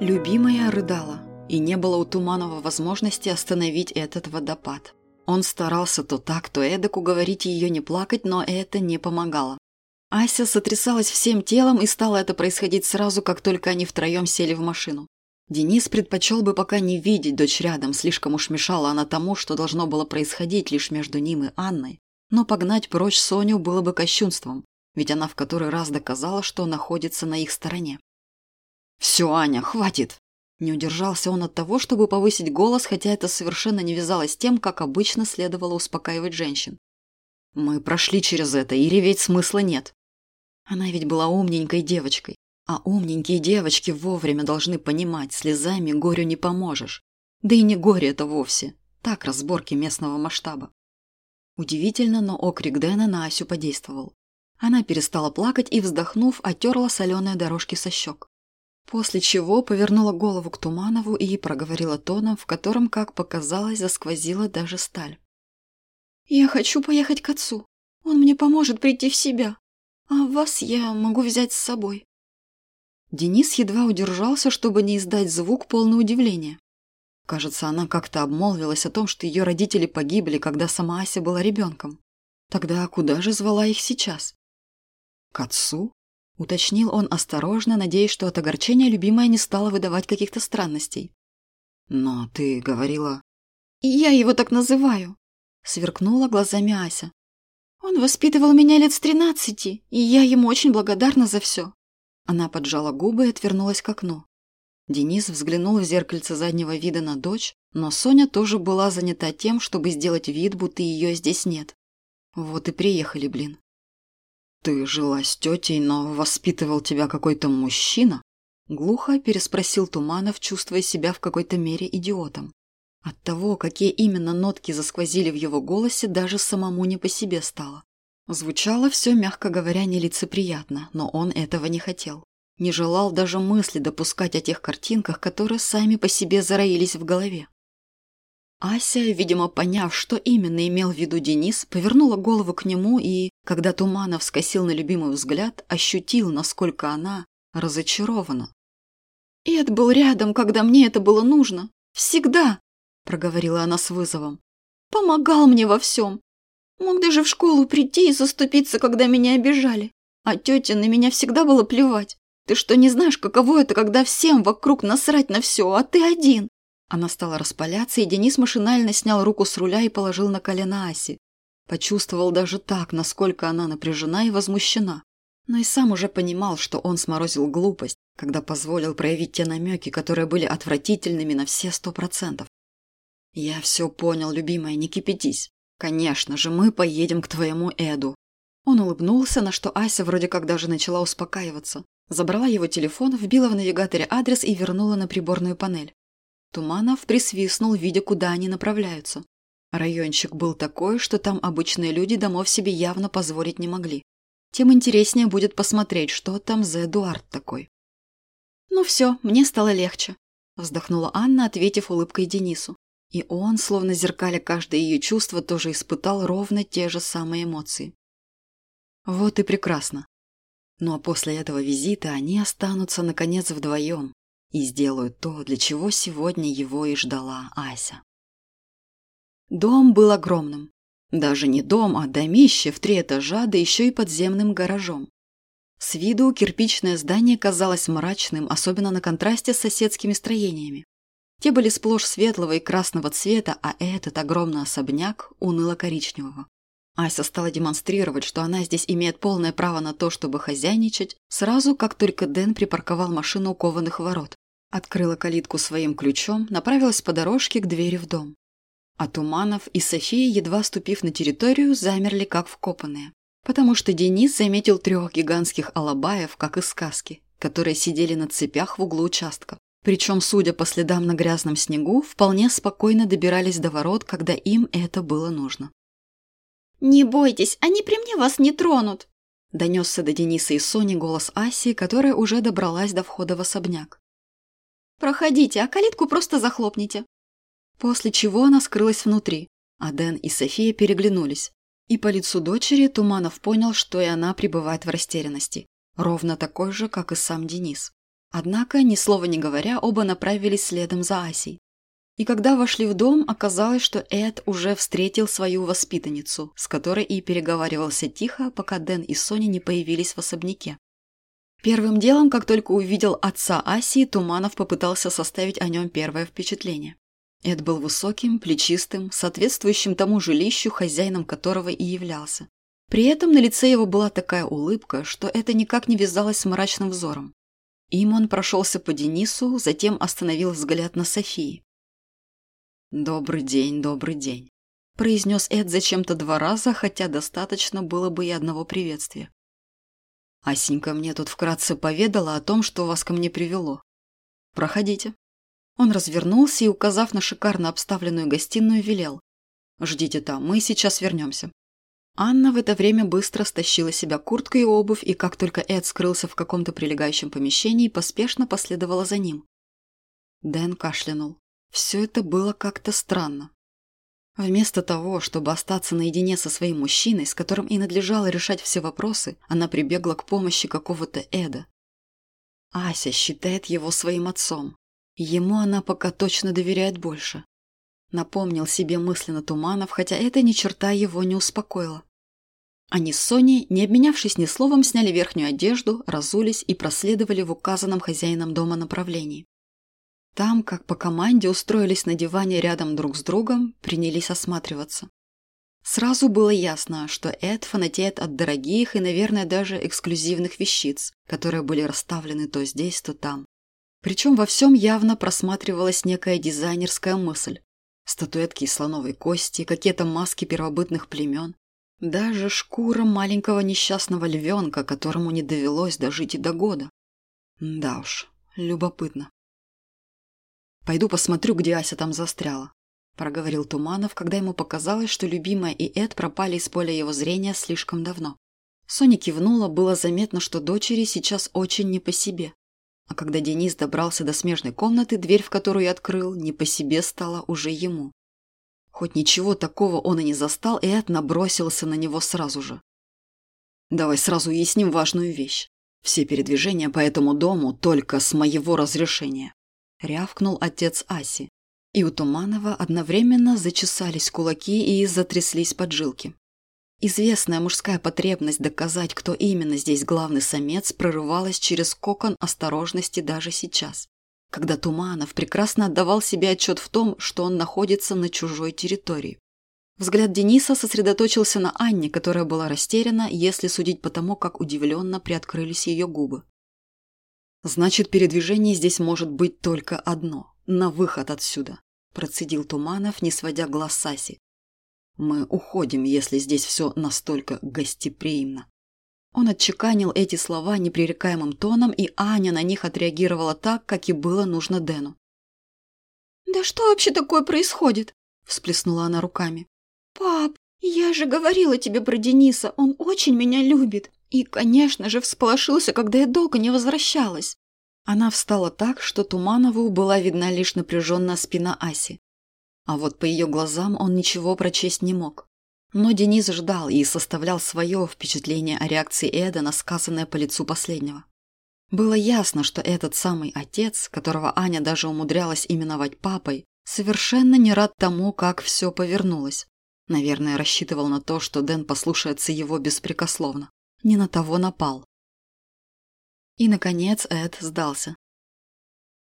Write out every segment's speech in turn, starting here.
Любимая рыдала, и не было у Туманова возможности остановить этот водопад. Он старался то так, то эдак уговорить ее не плакать, но это не помогало. Ася сотрясалась всем телом, и стало это происходить сразу, как только они втроем сели в машину. Денис предпочел бы пока не видеть дочь рядом, слишком уж мешала она тому, что должно было происходить лишь между ним и Анной. Но погнать прочь Соню было бы кощунством, ведь она в который раз доказала, что находится на их стороне. «Все, Аня, хватит!» Не удержался он от того, чтобы повысить голос, хотя это совершенно не вязалось с тем, как обычно следовало успокаивать женщин. «Мы прошли через это, и реветь смысла нет. Она ведь была умненькой девочкой, а умненькие девочки вовремя должны понимать, слезами горю не поможешь. Да и не горе это вовсе, так разборки местного масштаба. Удивительно, но окрик Дэна на Асю подействовал. Она перестала плакать и, вздохнув, отерла соленые дорожки со щек. После чего повернула голову к Туманову и проговорила тоном, в котором, как показалось, засквозила даже сталь. «Я хочу поехать к отцу. Он мне поможет прийти в себя. А вас я могу взять с собой». Денис едва удержался, чтобы не издать звук полный удивления. Кажется, она как-то обмолвилась о том, что ее родители погибли, когда сама Ася была ребенком. Тогда куда же звала их сейчас? К отцу? Уточнил он осторожно, надеясь, что от огорчения любимая не стала выдавать каких-то странностей. «Но ты говорила...» «Я его так называю», — сверкнула глазами Ася. «Он воспитывал меня лет с тринадцати, и я ему очень благодарна за все». Она поджала губы и отвернулась к окну. Денис взглянул в зеркальце заднего вида на дочь, но Соня тоже была занята тем, чтобы сделать вид, будто ее здесь нет. Вот и приехали, блин. «Ты жила с тетей, но воспитывал тебя какой-то мужчина?» Глухо переспросил Туманов, чувствуя себя в какой-то мере идиотом. От того, какие именно нотки засквозили в его голосе, даже самому не по себе стало. Звучало все, мягко говоря, нелицеприятно, но он этого не хотел. Не желал даже мысли допускать о тех картинках, которые сами по себе зароились в голове. Ася, видимо, поняв, что именно имел в виду Денис, повернула голову к нему и, когда Туманов скосил на любимый взгляд, ощутил, насколько она разочарована. «Эд был рядом, когда мне это было нужно. Всегда!» – проговорила она с вызовом. «Помогал мне во всем. Мог даже в школу прийти и заступиться, когда меня обижали. А тете на меня всегда было плевать. Ты что, не знаешь, каково это, когда всем вокруг насрать на все, а ты один? Она стала распаляться, и Денис машинально снял руку с руля и положил на колено Аси. Почувствовал даже так, насколько она напряжена и возмущена. Но и сам уже понимал, что он сморозил глупость, когда позволил проявить те намеки, которые были отвратительными на все сто процентов. «Я все понял, любимая, не кипятись. Конечно же, мы поедем к твоему Эду». Он улыбнулся, на что Ася вроде как даже начала успокаиваться. Забрала его телефон, вбила в навигаторе адрес и вернула на приборную панель. Туманов присвистнул, видя, куда они направляются. Райончик был такой, что там обычные люди домов себе явно позволить не могли. Тем интереснее будет посмотреть, что там за Эдуард такой. «Ну все, мне стало легче», – вздохнула Анна, ответив улыбкой Денису. И он, словно зеркаля каждое ее чувство, тоже испытал ровно те же самые эмоции. Вот и прекрасно. Ну а после этого визита они останутся, наконец, вдвоем, и сделают то, для чего сегодня его и ждала Ася. Дом был огромным. Даже не дом, а домище в три этажа, да еще и подземным гаражом. С виду кирпичное здание казалось мрачным, особенно на контрасте с соседскими строениями. Те были сплошь светлого и красного цвета, а этот огромный особняк – уныло-коричневого. Ася стала демонстрировать, что она здесь имеет полное право на то, чтобы хозяйничать, сразу как только Дэн припарковал машину у кованых ворот. Открыла калитку своим ключом, направилась по дорожке к двери в дом. А Туманов и София, едва ступив на территорию, замерли как вкопанные. Потому что Денис заметил трех гигантских алабаев, как из сказки, которые сидели на цепях в углу участка. Причем, судя по следам на грязном снегу, вполне спокойно добирались до ворот, когда им это было нужно. «Не бойтесь, они при мне вас не тронут!» Донесся до Дениса и Сони голос Аси, которая уже добралась до входа в особняк. «Проходите, а калитку просто захлопните». После чего она скрылась внутри, а Дэн и София переглянулись. И по лицу дочери Туманов понял, что и она пребывает в растерянности, ровно такой же, как и сам Денис. Однако, ни слова не говоря, оба направились следом за Асей. И когда вошли в дом, оказалось, что Эд уже встретил свою воспитанницу, с которой и переговаривался тихо, пока Дэн и Соня не появились в особняке. Первым делом, как только увидел отца Асии, Туманов попытался составить о нем первое впечатление. Эд был высоким, плечистым, соответствующим тому жилищу, хозяином которого и являлся. При этом на лице его была такая улыбка, что это никак не вязалось с мрачным взором. Им он прошелся по Денису, затем остановил взгляд на Софии. «Добрый день, добрый день», – произнес Эд зачем-то два раза, хотя достаточно было бы и одного приветствия. «Асенька мне тут вкратце поведала о том, что вас ко мне привело. Проходите». Он развернулся и, указав на шикарно обставленную гостиную, велел. «Ждите там, мы сейчас вернемся». Анна в это время быстро стащила себя куртку и обувь, и как только Эд скрылся в каком-то прилегающем помещении, поспешно последовала за ним. Дэн кашлянул. Все это было как-то странно. Вместо того, чтобы остаться наедине со своим мужчиной, с которым и надлежало решать все вопросы, она прибегла к помощи какого-то Эда. Ася считает его своим отцом. Ему она пока точно доверяет больше. Напомнил себе мысленно Туманов, хотя это ни черта его не успокоило. Они с Соней, не обменявшись ни словом, сняли верхнюю одежду, разулись и проследовали в указанном хозяином дома направлении. Там, как по команде, устроились на диване рядом друг с другом, принялись осматриваться. Сразу было ясно, что Эд фанатеет от дорогих и, наверное, даже эксклюзивных вещиц, которые были расставлены то здесь, то там. Причем во всем явно просматривалась некая дизайнерская мысль. Статуэтки из слоновой кости, какие-то маски первобытных племен. Даже шкура маленького несчастного львенка, которому не довелось дожить и до года. Да уж, любопытно. «Пойду посмотрю, где Ася там застряла», – проговорил Туманов, когда ему показалось, что любимая и Эд пропали из поля его зрения слишком давно. Соня кивнула, было заметно, что дочери сейчас очень не по себе. А когда Денис добрался до смежной комнаты, дверь в которую я открыл, не по себе стала уже ему. Хоть ничего такого он и не застал, и Эд набросился на него сразу же. «Давай сразу уясним важную вещь. Все передвижения по этому дому только с моего разрешения», – рявкнул отец Аси. И у Туманова одновременно зачесались кулаки и затряслись поджилки. Известная мужская потребность доказать, кто именно здесь главный самец, прорывалась через кокон осторожности даже сейчас, когда Туманов прекрасно отдавал себе отчет в том, что он находится на чужой территории. Взгляд Дениса сосредоточился на Анне, которая была растеряна, если судить по тому, как удивленно приоткрылись ее губы. «Значит, передвижение здесь может быть только одно – на выход отсюда», – процедил Туманов, не сводя глаз Саси. Мы уходим, если здесь все настолько гостеприимно. Он отчеканил эти слова непререкаемым тоном, и Аня на них отреагировала так, как и было нужно Дэну. «Да что вообще такое происходит?» – всплеснула она руками. «Пап, я же говорила тебе про Дениса, он очень меня любит. И, конечно же, всполошился, когда я долго не возвращалась». Она встала так, что Туманову была видна лишь напряженная спина Аси. А вот по ее глазам он ничего прочесть не мог. Но Денис ждал и составлял свое впечатление о реакции Эда на сказанное по лицу последнего. Было ясно, что этот самый отец, которого Аня даже умудрялась именовать папой, совершенно не рад тому, как все повернулось. Наверное, рассчитывал на то, что Дэн послушается его беспрекословно. Не на того напал. И, наконец, Эд сдался.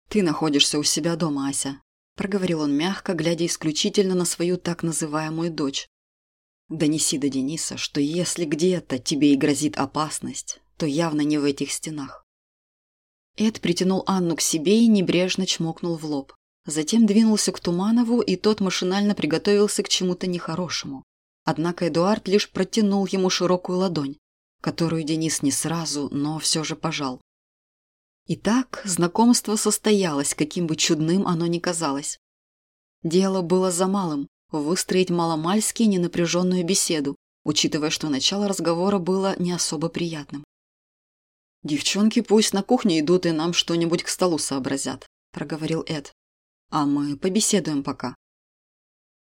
«Ты находишься у себя дома, Ася проговорил он мягко, глядя исключительно на свою так называемую дочь. «Донеси до Дениса, что если где-то тебе и грозит опасность, то явно не в этих стенах». Эд притянул Анну к себе и небрежно чмокнул в лоб. Затем двинулся к Туманову, и тот машинально приготовился к чему-то нехорошему. Однако Эдуард лишь протянул ему широкую ладонь, которую Денис не сразу, но все же пожал. Итак, знакомство состоялось, каким бы чудным оно ни казалось. Дело было за малым – выстроить маломальски ненапряженную беседу, учитывая, что начало разговора было не особо приятным. «Девчонки пусть на кухню идут и нам что-нибудь к столу сообразят», – проговорил Эд. «А мы побеседуем пока».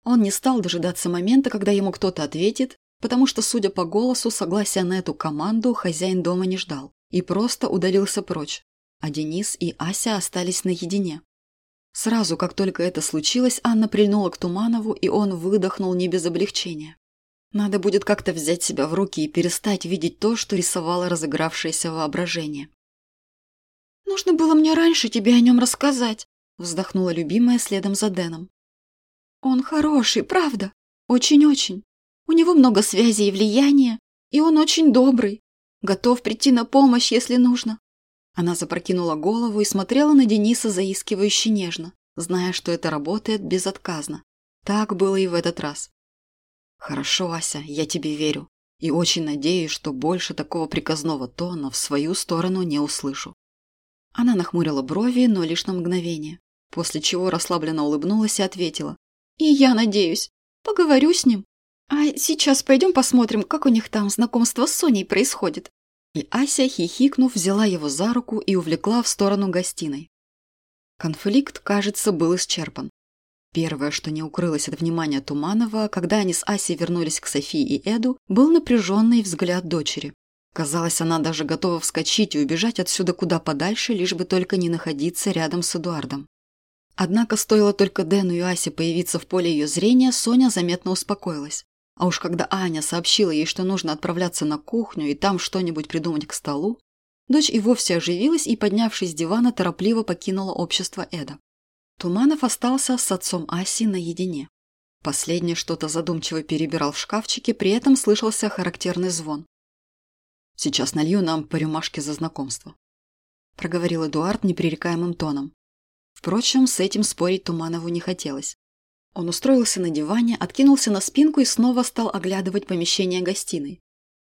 Он не стал дожидаться момента, когда ему кто-то ответит, потому что, судя по голосу, согласия на эту команду хозяин дома не ждал и просто удалился прочь, а Денис и Ася остались наедине. Сразу, как только это случилось, Анна прильнула к Туманову, и он выдохнул не без облегчения. Надо будет как-то взять себя в руки и перестать видеть то, что рисовало разыгравшееся воображение. «Нужно было мне раньше тебе о нем рассказать», – вздохнула любимая следом за Дэном. «Он хороший, правда? Очень-очень. У него много связей и влияния, и он очень добрый. Готов прийти на помощь, если нужно». Она запрокинула голову и смотрела на Дениса заискивающе нежно, зная, что это работает безотказно. Так было и в этот раз. «Хорошо, Ася, я тебе верю. И очень надеюсь, что больше такого приказного тона в свою сторону не услышу». Она нахмурила брови, но лишь на мгновение, после чего расслабленно улыбнулась и ответила. «И я надеюсь. Поговорю с ним. А сейчас пойдем посмотрим, как у них там знакомство с Соней происходит». И Ася, хихикнув, взяла его за руку и увлекла в сторону гостиной. Конфликт, кажется, был исчерпан. Первое, что не укрылось от внимания Туманова, когда они с Асей вернулись к Софии и Эду, был напряженный взгляд дочери. Казалось, она даже готова вскочить и убежать отсюда куда подальше, лишь бы только не находиться рядом с Эдуардом. Однако стоило только Дэну и Асе появиться в поле ее зрения, Соня заметно успокоилась. А уж когда Аня сообщила ей, что нужно отправляться на кухню и там что-нибудь придумать к столу, дочь и вовсе оживилась и, поднявшись с дивана, торопливо покинула общество Эда. Туманов остался с отцом Аси наедине. Последний что-то задумчиво перебирал в шкафчике, при этом слышался характерный звон. «Сейчас налью нам по рюмашке за знакомство», – проговорил Эдуард непререкаемым тоном. Впрочем, с этим спорить Туманову не хотелось. Он устроился на диване, откинулся на спинку и снова стал оглядывать помещение гостиной.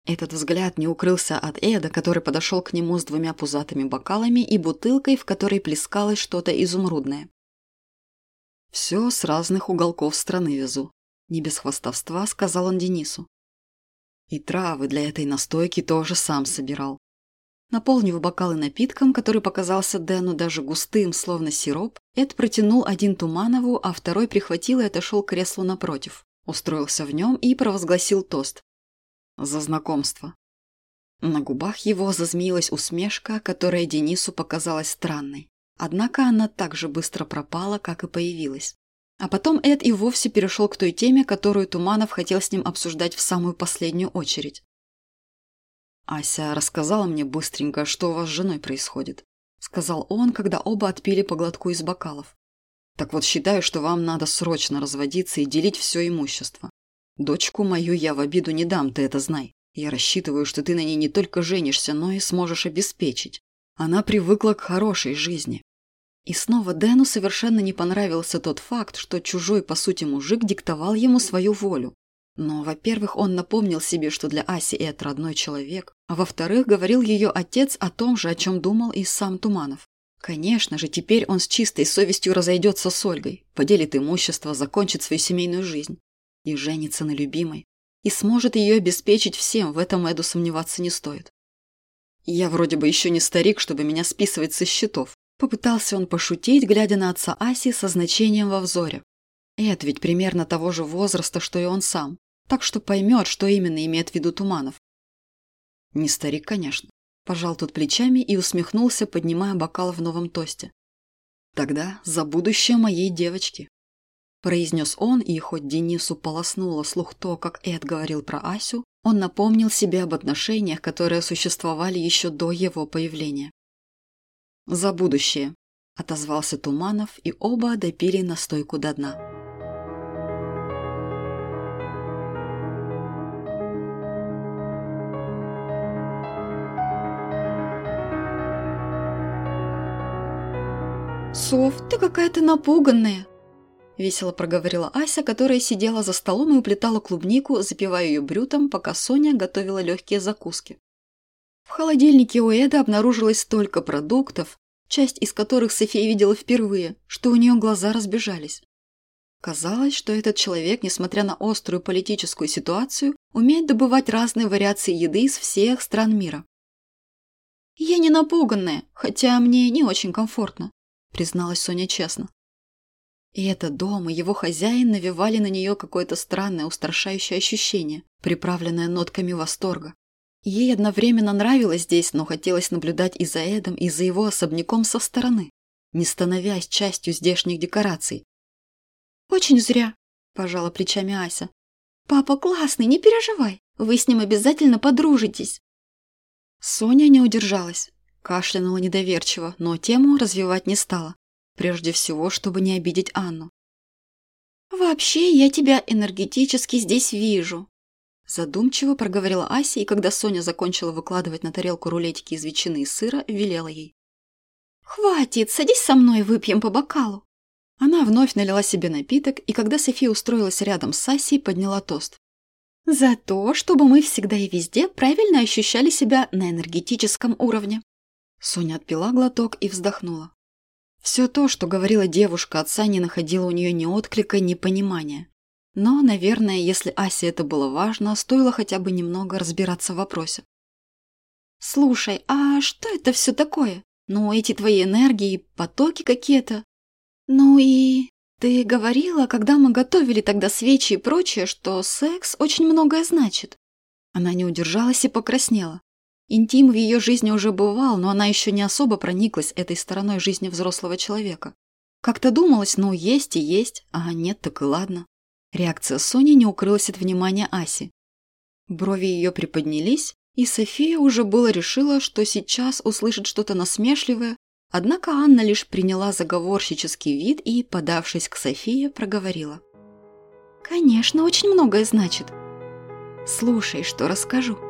Этот взгляд не укрылся от Эда, который подошел к нему с двумя пузатыми бокалами и бутылкой, в которой плескалось что-то изумрудное. «Все с разных уголков страны везу», – не без хвастовства сказал он Денису. «И травы для этой настойки тоже сам собирал». Наполнив бокалы напитком, который показался Дэну даже густым, словно сироп, Эд протянул один Туманову, а второй прихватил и отошел к креслу напротив. Устроился в нем и провозгласил тост. «За знакомство». На губах его зазмеилась усмешка, которая Денису показалась странной. Однако она так же быстро пропала, как и появилась. А потом Эд и вовсе перешел к той теме, которую Туманов хотел с ним обсуждать в самую последнюю очередь. «Ася рассказала мне быстренько, что у вас с женой происходит», сказал он, когда оба отпили по глотку из бокалов. «Так вот, считаю, что вам надо срочно разводиться и делить все имущество. Дочку мою я в обиду не дам, ты это знай. Я рассчитываю, что ты на ней не только женишься, но и сможешь обеспечить. Она привыкла к хорошей жизни. И снова Дэну совершенно не понравился тот факт, что чужой, по сути, мужик диктовал ему свою волю. Но, во-первых, он напомнил себе, что для Аси это родной человек, а во-вторых, говорил ее отец о том же, о чем думал и сам Туманов. Конечно же, теперь он с чистой совестью разойдется с Ольгой, поделит имущество, закончит свою семейную жизнь. И женится на любимой. И сможет ее обеспечить всем, в этом Эду сомневаться не стоит. Я вроде бы еще не старик, чтобы меня списывать со счетов. Попытался он пошутить, глядя на отца Аси со значением во взоре. Эд ведь примерно того же возраста, что и он сам, так что поймет, что именно имеет в виду Туманов. Не старик, конечно. Пожал тут плечами и усмехнулся, поднимая бокал в новом тосте. Тогда за будущее моей девочки. Произнес он, и хоть Денису полоснуло слух то, как Эд говорил про Асю, он напомнил себе об отношениях, которые существовали еще до его появления. «За будущее», – отозвался Туманов, и оба допили настойку до дна. «Сов, ты какая-то напуганная!» Весело проговорила Ася, которая сидела за столом и уплетала клубнику, запивая ее брютом, пока Соня готовила легкие закуски. В холодильнике у Эда обнаружилось столько продуктов, часть из которых София видела впервые, что у нее глаза разбежались. Казалось, что этот человек, несмотря на острую политическую ситуацию, умеет добывать разные вариации еды из всех стран мира. «Я не напуганная, хотя мне не очень комфортно», призналась Соня честно. И этот дом и его хозяин навевали на нее какое-то странное устрашающее ощущение, приправленное нотками восторга. Ей одновременно нравилось здесь, но хотелось наблюдать и за Эдом, и за его особняком со стороны, не становясь частью здешних декораций. «Очень зря», – пожала плечами Ася. «Папа классный, не переживай. Вы с ним обязательно подружитесь». Соня не удержалась, кашлянула недоверчиво, но тему развивать не стала. Прежде всего, чтобы не обидеть Анну. «Вообще, я тебя энергетически здесь вижу», Задумчиво проговорила Ася, и когда Соня закончила выкладывать на тарелку рулетики из ветчины и сыра, велела ей. «Хватит, садись со мной, выпьем по бокалу». Она вновь налила себе напиток, и когда София устроилась рядом с Асей, подняла тост. «За то, чтобы мы всегда и везде правильно ощущали себя на энергетическом уровне». Соня отпила глоток и вздохнула. Все то, что говорила девушка, отца не находило у нее ни отклика, ни понимания. Но, наверное, если Асе это было важно, стоило хотя бы немного разбираться в вопросе. «Слушай, а что это все такое? Ну, эти твои энергии, потоки какие-то. Ну и... Ты говорила, когда мы готовили тогда свечи и прочее, что секс очень многое значит». Она не удержалась и покраснела. Интим в ее жизни уже бывал, но она еще не особо прониклась этой стороной жизни взрослого человека. Как-то думалось, ну, есть и есть, а нет, так и ладно. Реакция Сони не укрылась от внимания Аси. Брови ее приподнялись, и София уже было решила, что сейчас услышит что-то насмешливое, однако Анна лишь приняла заговорщический вид и, подавшись к Софии, проговорила. «Конечно, очень многое значит. Слушай, что расскажу».